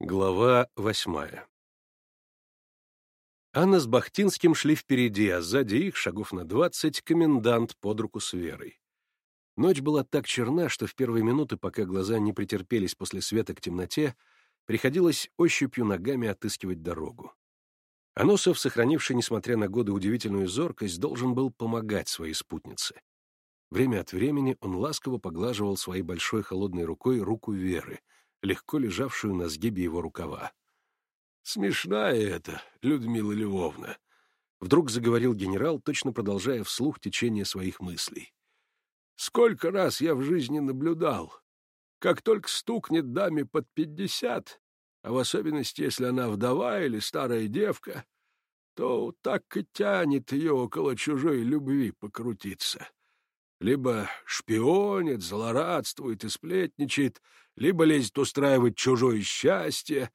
Глава восьмая Анна с Бахтинским шли впереди, а сзади их, шагов на двадцать, комендант под руку с Верой. Ночь была так черна, что в первые минуты, пока глаза не претерпелись после света к темноте, приходилось ощупью ногами отыскивать дорогу. Аносов, сохранивший, несмотря на годы, удивительную зоркость, должен был помогать своей спутнице. Время от времени он ласково поглаживал своей большой холодной рукой руку Веры, легко лежавшую на сгибе его рукава. «Смешная это, Людмила Львовна», — вдруг заговорил генерал, точно продолжая вслух течение своих мыслей. «Сколько раз я в жизни наблюдал, как только стукнет даме под пятьдесят, а в особенности, если она вдова или старая девка, то так и тянет ее около чужой любви покрутиться либо шпионит, злорадствует и сплетничает, либо лезет устраивать чужое счастье,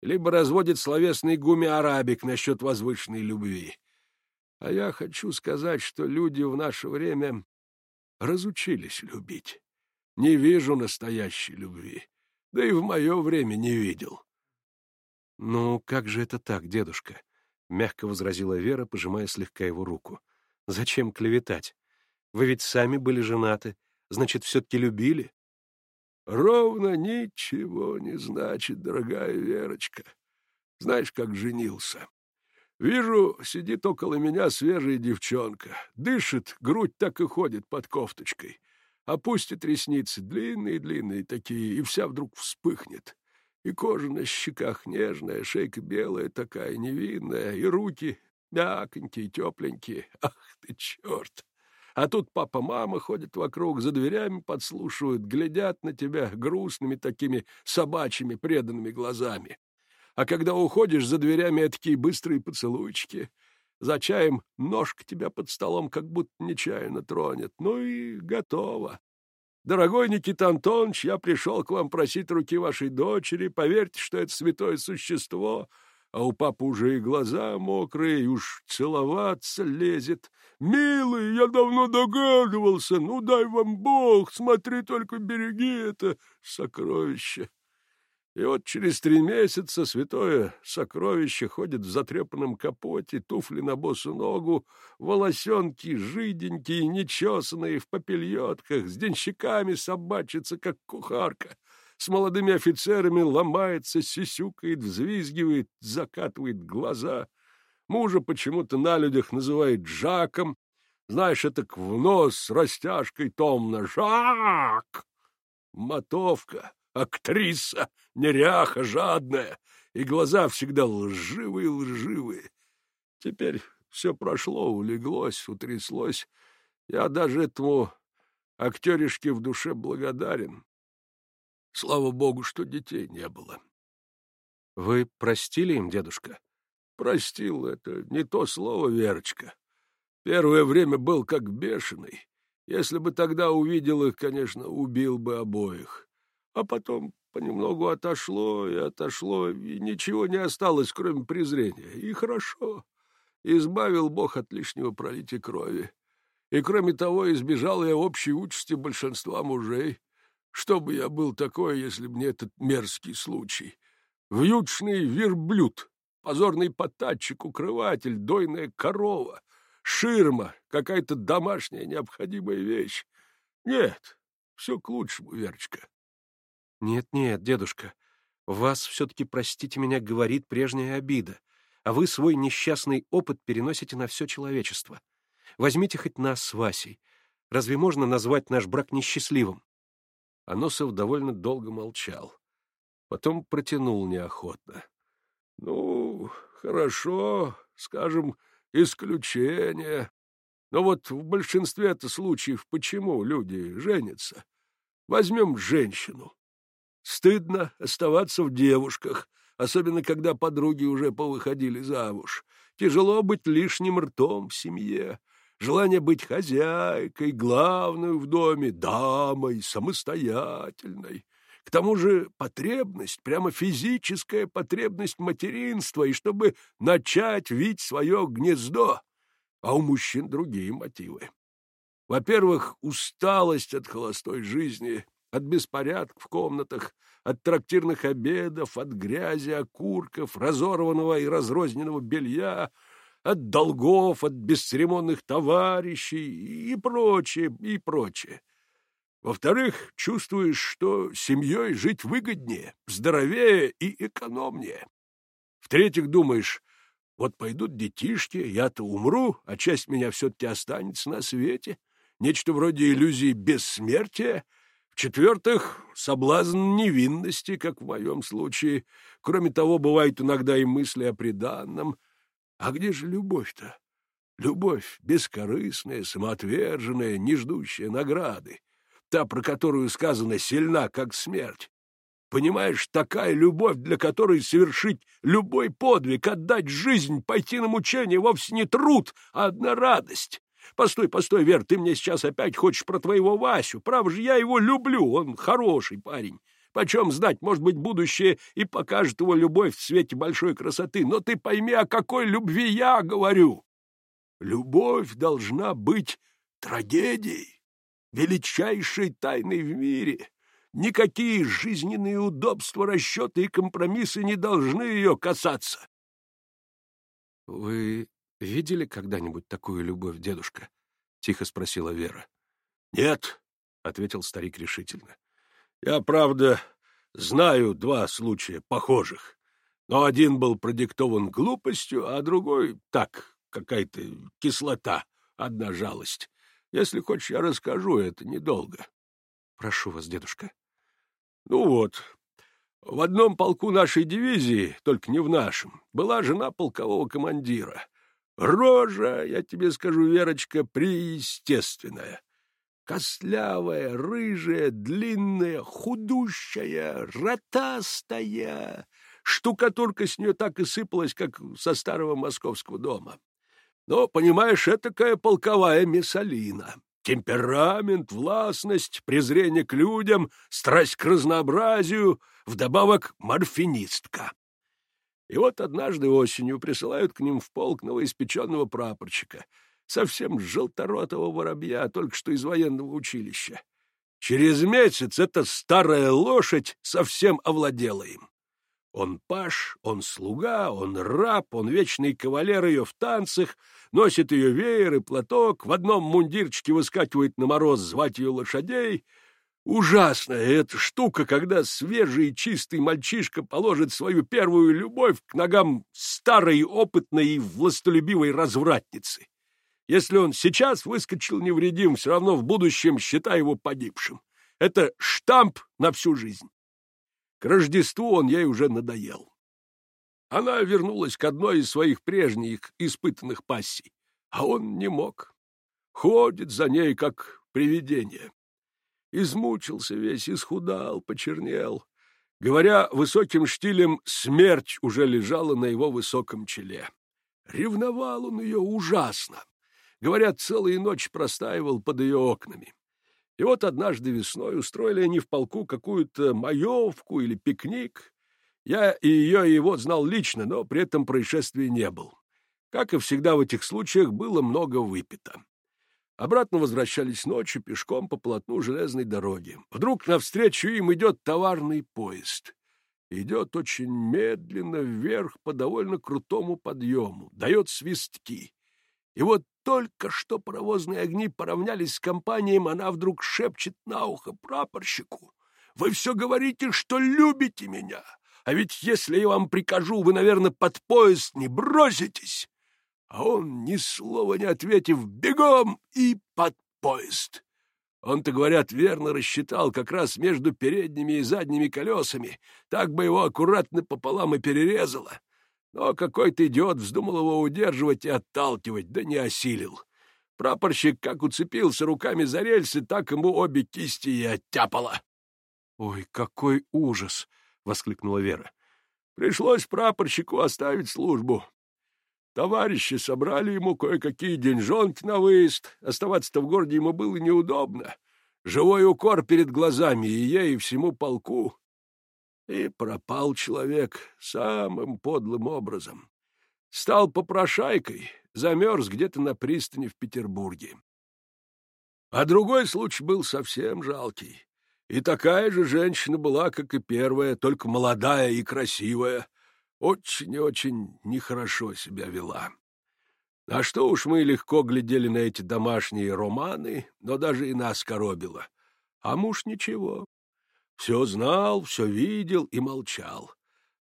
либо разводит словесный гуми-арабик насчет возвышенной любви. А я хочу сказать, что люди в наше время разучились любить. Не вижу настоящей любви, да и в мое время не видел. — Ну, как же это так, дедушка? — мягко возразила Вера, пожимая слегка его руку. — Зачем клеветать? Вы ведь сами были женаты, значит, все-таки любили? — Ровно ничего не значит, дорогая Верочка. Знаешь, как женился? Вижу, сидит около меня свежая девчонка. Дышит, грудь так и ходит под кофточкой. Опустит ресницы, длинные-длинные такие, и вся вдруг вспыхнет. И кожа на щеках нежная, шейка белая такая, невинная, и руки мяконькие, тепленькие. Ах ты, черт! А тут папа-мама ходят вокруг, за дверями подслушивают, глядят на тебя грустными такими собачьими преданными глазами. А когда уходишь за дверями, такие быстрые поцелуйчики. За чаем ножка тебя под столом как будто нечаянно тронет. Ну и готово. Дорогой Никита Антонович, я пришел к вам просить руки вашей дочери. Поверьте, что это святое существо — а у папы уже и глаза мокрые, и уж целоваться лезет. «Милый, я давно догадывался, ну дай вам Бог, смотри, только береги это сокровище». И вот через три месяца святое сокровище ходит в затрепанном капоте, туфли на босу ногу, волосенки жиденькие, нечесанные, в попельотках, с денщиками собачится, как кухарка с молодыми офицерами ломается, сисюкает, взвизгивает, закатывает глаза. Мужа почему-то на людях называет Жаком. Знаешь, это в нос растяжкой томно. Жак! Мотовка, актриса, неряха, жадная, и глаза всегда лживые-лживые. Теперь все прошло, улеглось, утряслось. Я даже этому актеришке в душе благодарен. Слава богу, что детей не было. — Вы простили им, дедушка? — Простил — это не то слово, Верочка. Первое время был как бешеный. Если бы тогда увидел их, конечно, убил бы обоих. А потом понемногу отошло и отошло, и ничего не осталось, кроме презрения. И хорошо. Избавил Бог от лишнего пролития крови. И, кроме того, избежал я общей участи большинства мужей. Что бы я был такой, если б не этот мерзкий случай? Вьючный верблюд, позорный потатчик, укрыватель, дойная корова, ширма, какая-то домашняя необходимая вещь. Нет, все к лучшему, Верочка. Нет-нет, дедушка, вас все-таки, простите меня, говорит прежняя обида, а вы свой несчастный опыт переносите на все человечество. Возьмите хоть нас с Васей. Разве можно назвать наш брак несчастливым? Аносов довольно долго молчал. Потом протянул неохотно. — Ну, хорошо, скажем, исключение. Но вот в большинстве-то случаев почему люди женятся? Возьмем женщину. Стыдно оставаться в девушках, особенно когда подруги уже повыходили замуж. Тяжело быть лишним ртом в семье желание быть хозяйкой, главной в доме, дамой, самостоятельной. К тому же потребность, прямо физическая потребность материнства, и чтобы начать вить свое гнездо. А у мужчин другие мотивы. Во-первых, усталость от холостой жизни, от беспорядка в комнатах, от трактирных обедов, от грязи, окурков, разорванного и разрозненного белья, от долгов, от бесцеремонных товарищей и прочее, и прочее. Во-вторых, чувствуешь, что семьей жить выгоднее, здоровее и экономнее. В-третьих, думаешь, вот пойдут детишки, я-то умру, а часть меня все-таки останется на свете. Нечто вроде иллюзии бессмертия. В-четвертых, соблазн невинности, как в моем случае. Кроме того, бывают иногда и мысли о преданном. А где же любовь-то? Любовь бескорыстная, самоотверженная, не ждущая награды та, про которую сказано «сильна, как смерть». Понимаешь, такая любовь, для которой совершить любой подвиг, отдать жизнь, пойти на мучение вовсе не труд, а одна радость. Постой, постой, Вер, ты мне сейчас опять хочешь про твоего Васю. Прав же, я его люблю, он хороший парень. Почем знать, может быть, будущее и покажет его любовь в свете большой красоты. Но ты пойми, о какой любви я говорю. Любовь должна быть трагедией величайшей тайной в мире. Никакие жизненные удобства, расчеты и компромиссы не должны ее касаться. — Вы видели когда-нибудь такую любовь, дедушка? — тихо спросила Вера. — Нет, — ответил старик решительно. — Я, правда, знаю два случая похожих, но один был продиктован глупостью, а другой — так, какая-то кислота, одна жалость. Если хочешь, я расскажу, это недолго. — Прошу вас, дедушка. — Ну вот, в одном полку нашей дивизии, только не в нашем, была жена полкового командира. Рожа, я тебе скажу, Верочка, преестественная. Костлявая, рыжая, длинная, худущая, ротастая. Штукатурка с нее так и сыпалась, как со старого московского дома. Но, понимаешь, это такая полковая миссалина. Темперамент, властность, презрение к людям, страсть к разнообразию, вдобавок морфинистка. И вот однажды осенью присылают к ним в полк новоиспеченного прапорщика, совсем желторотого воробья, только что из военного училища. Через месяц эта старая лошадь совсем овладела им. Он паш, он слуга, он раб, он вечный кавалер ее в танцах, носит ее веер и платок, в одном мундирчике выскакивает на мороз звать ее лошадей. Ужасная эта штука, когда свежий и чистый мальчишка положит свою первую любовь к ногам старой, опытной и властолюбивой развратницы. Если он сейчас выскочил невредим, все равно в будущем считай его погибшим. Это штамп на всю жизнь. К Рождеству он ей уже надоел. Она вернулась к одной из своих прежних испытанных пассий, а он не мог. Ходит за ней, как привидение. Измучился весь, исхудал, почернел. Говоря высоким штилем, смерть уже лежала на его высоком челе. Ревновал он ее ужасно. Говорят, целые ночи простаивал под ее окнами. И вот однажды весной устроили они в полку какую-то маевку или пикник. Я и ее, и его знал лично, но при этом происшествия не был. Как и всегда в этих случаях, было много выпито. Обратно возвращались ночью пешком по полотну железной дороги. Вдруг навстречу им идет товарный поезд. Идет очень медленно вверх по довольно крутому подъему, дает свистки. И вот только что паровозные огни поравнялись с компанией, она вдруг шепчет на ухо прапорщику. «Вы все говорите, что любите меня, а ведь если я вам прикажу, вы, наверное, под поезд не броситесь». А он, ни слова не ответив, бегом и под поезд. Он-то, говорят, верно рассчитал как раз между передними и задними колесами, так бы его аккуратно пополам и перерезало. Но какой-то идиот вздумал его удерживать и отталкивать, да не осилил. Прапорщик как уцепился руками за рельсы, так ему обе кисти и оттяпало. — Ой, какой ужас! — воскликнула Вера. — Пришлось прапорщику оставить службу. Товарищи собрали ему кое-какие деньжонки на выезд. Оставаться-то в городе ему было неудобно. Живой укор перед глазами и ей, и всему полку. И пропал человек самым подлым образом. Стал попрошайкой, замерз где-то на пристани в Петербурге. А другой случай был совсем жалкий. И такая же женщина была, как и первая, только молодая и красивая. Очень и очень нехорошо себя вела. А что уж мы легко глядели на эти домашние романы, но даже и нас коробило. А муж ничего. Все знал, все видел и молчал.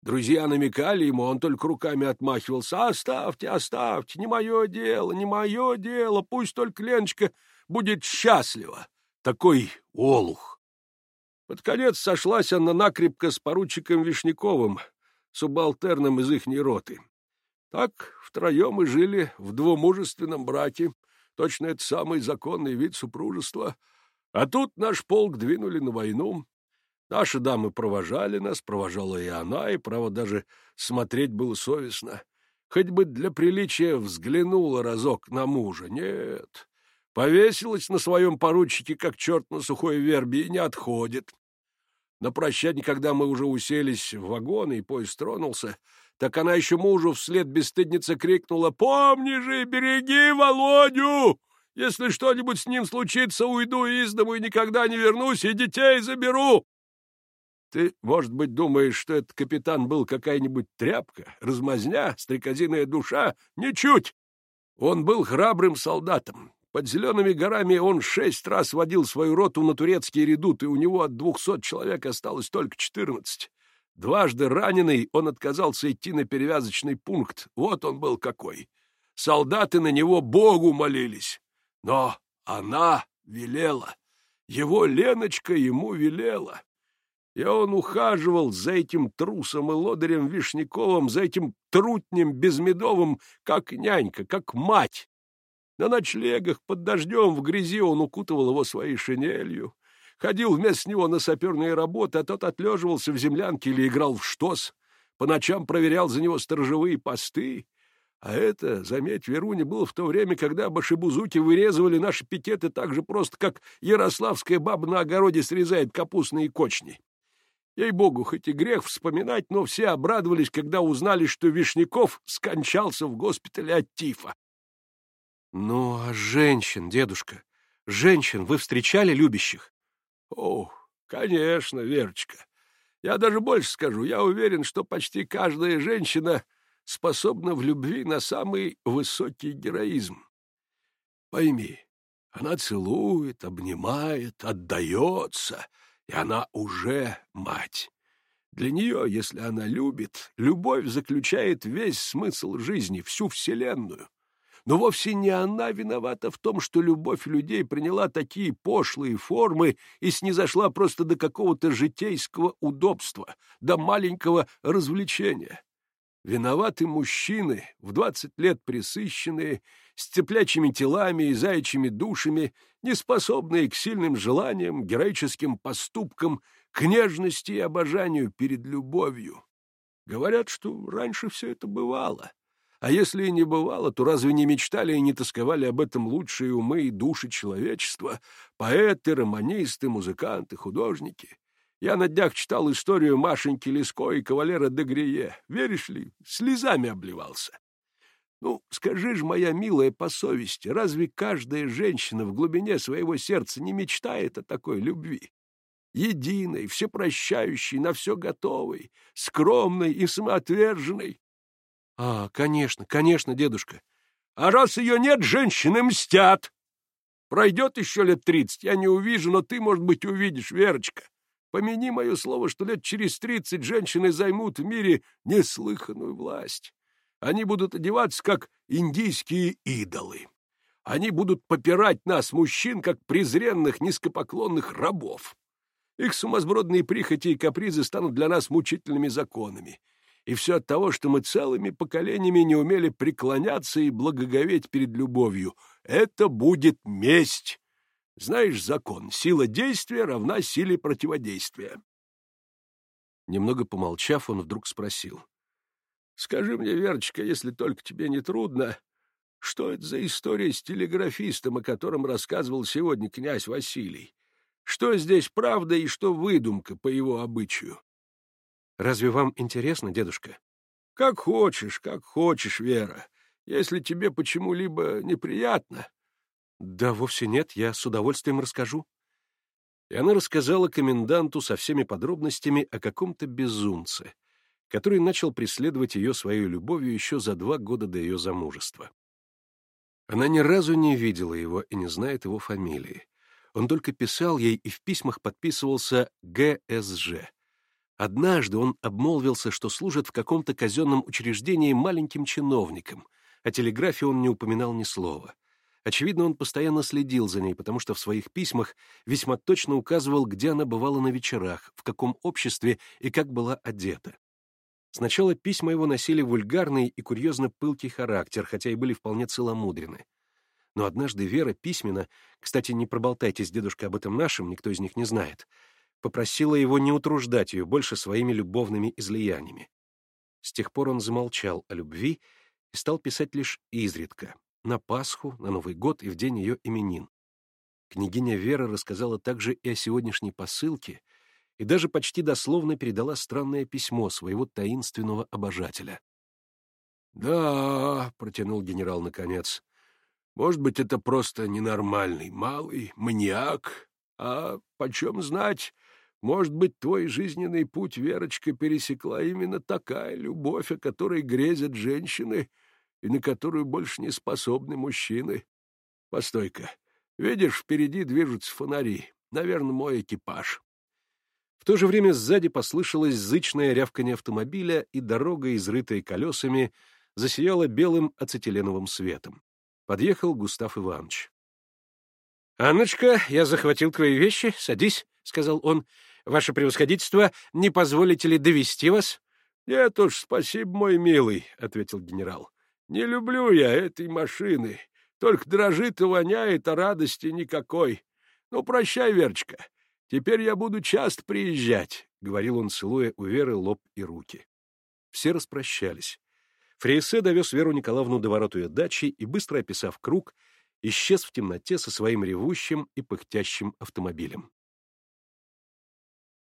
Друзья намекали ему, он только руками отмахивался. «Оставьте, оставьте, не мое дело, не мое дело, пусть только Леночка будет счастлива». Такой олух. Под конец сошлась она накрепко с поручиком Вишняковым, субалтерном из ихней роты. Так втроем и жили в двумужественном браке. Точно это самый законный вид супружества. А тут наш полк двинули на войну. Наши дамы провожали нас, провожала и она, и, право, даже смотреть было совестно. Хоть бы для приличия взглянула разок на мужа. Нет, повесилась на своем поручике, как черт на сухой вербе, и не отходит. На прощание, когда мы уже уселись в вагон, и поезд тронулся, так она еще мужу вслед бесстыдница крикнула «Помни же, береги Володю! Если что-нибудь с ним случится, уйду из дому и никогда не вернусь, и детей заберу!» Ты, может быть, думаешь, что этот капитан был какая-нибудь тряпка, размазня, стрекозиная душа? Ничуть! Он был храбрым солдатом. Под Зелеными горами он шесть раз водил свою роту на турецкий редут, и у него от двухсот человек осталось только четырнадцать. Дважды раненый, он отказался идти на перевязочный пункт. Вот он был какой. Солдаты на него Богу молились. Но она велела. Его Леночка ему велела. И он ухаживал за этим трусом и лодырем Вишняковым, за этим трутнем Безмедовым, как нянька, как мать. На ночлегах под дождем в грязи он укутывал его своей шинелью ходил вместо него на саперные работы, а тот отлеживался в землянке или играл в штос, по ночам проверял за него сторожевые посты. А это, заметь, Веруне, было в то время, когда башибузуки вырезывали наши пикеты так же просто, как ярославская баба на огороде срезает капустные кочни. Ей-богу, хоть и грех вспоминать, но все обрадовались, когда узнали, что Вишняков скончался в госпитале от тифа. — Ну, а женщин, дедушка, женщин вы встречали любящих? О, конечно, Верочка. Я даже больше скажу. Я уверен, что почти каждая женщина способна в любви на самый высокий героизм. Пойми, она целует, обнимает, отдается, и она уже мать. Для нее, если она любит, любовь заключает весь смысл жизни, всю Вселенную. Но вовсе не она виновата в том, что любовь людей приняла такие пошлые формы и снизошла просто до какого-то житейского удобства, до маленького развлечения. Виноваты мужчины, в двадцать лет присыщенные, с цеплячими телами и заячьими душами, неспособные к сильным желаниям, героическим поступкам, к нежности и обожанию перед любовью. Говорят, что раньше все это бывало. А если и не бывало, то разве не мечтали и не тосковали об этом лучшие умы и души человечества, поэты, романисты, музыканты, художники? Я на днях читал историю Машеньки Леско и кавалера де Грие. Веришь ли, слезами обливался. Ну, скажи ж, моя милая, по совести, разве каждая женщина в глубине своего сердца не мечтает о такой любви? Единой, всепрощающей, на все готовой, скромной и самоотверженной, а, конечно, конечно, дедушка. А раз ее нет, женщины мстят. Пройдет еще лет тридцать, я не увижу, но ты, может быть, увидишь, Верочка. Помяни мое слово, что лет через тридцать женщины займут в мире неслыханную власть. Они будут одеваться, как индийские идолы. Они будут попирать нас, мужчин, как презренных, низкопоклонных рабов. Их сумасбродные прихоти и капризы станут для нас мучительными законами. И все от того, что мы целыми поколениями не умели преклоняться и благоговеть перед любовью. Это будет месть. Знаешь закон, сила действия равна силе противодействия. Немного помолчав, он вдруг спросил. — Скажи мне, Верочка, если только тебе не трудно, что это за история с телеграфистом, о котором рассказывал сегодня князь Василий? Что здесь правда и что выдумка по его обычаю? Разве вам интересно, дедушка? — Как хочешь, как хочешь, Вера. Если тебе почему-либо неприятно. — Да вовсе нет, я с удовольствием расскажу. И она рассказала коменданту со всеми подробностями о каком-то безумце, который начал преследовать ее своей любовью еще за два года до ее замужества. Она ни разу не видела его и не знает его фамилии. Он только писал ей и в письмах подписывался ГСЖ. Однажды он обмолвился, что служит в каком-то казенном учреждении маленьким чиновником. О телеграфе он не упоминал ни слова. Очевидно, он постоянно следил за ней, потому что в своих письмах весьма точно указывал, где она бывала на вечерах, в каком обществе и как была одета. Сначала письма его носили вульгарный и курьезно пылкий характер, хотя и были вполне целомудрены. Но однажды Вера письменно, кстати, не проболтайтесь, дедушка, об этом нашем, никто из них не знает, попросила его не утруждать ее больше своими любовными излияниями. С тех пор он замолчал о любви и стал писать лишь изредка, на Пасху, на Новый год и в день ее именин. Княгиня Вера рассказала также и о сегодняшней посылке — и даже почти дословно передала странное письмо своего таинственного обожателя. «Да», — протянул генерал наконец, — «может быть, это просто ненормальный малый маньяк, а почем знать, может быть, твой жизненный путь, Верочка, пересекла именно такая любовь, о которой грезят женщины и на которую больше не способны мужчины. Постой-ка, видишь, впереди движутся фонари, наверное, мой экипаж». В то же время сзади послышалось зычное рявканье автомобиля, и дорога, изрытая колесами, засияла белым ацетиленовым светом. Подъехал Густав Иванович. — Анночка, я захватил твои вещи, садись, — сказал он. — Ваше превосходительство, не позволите ли довести вас? — Нет уж, спасибо, мой милый, — ответил генерал. — Не люблю я этой машины. Только дрожит и воняет, а радости никакой. Ну, прощай, Верочка. «Теперь я буду часто приезжать», — говорил он, целуя у Веры лоб и руки. Все распрощались. Фрейсе довез Веру Николаевну до ворот ее дачи и, быстро описав круг, исчез в темноте со своим ревущим и пыхтящим автомобилем.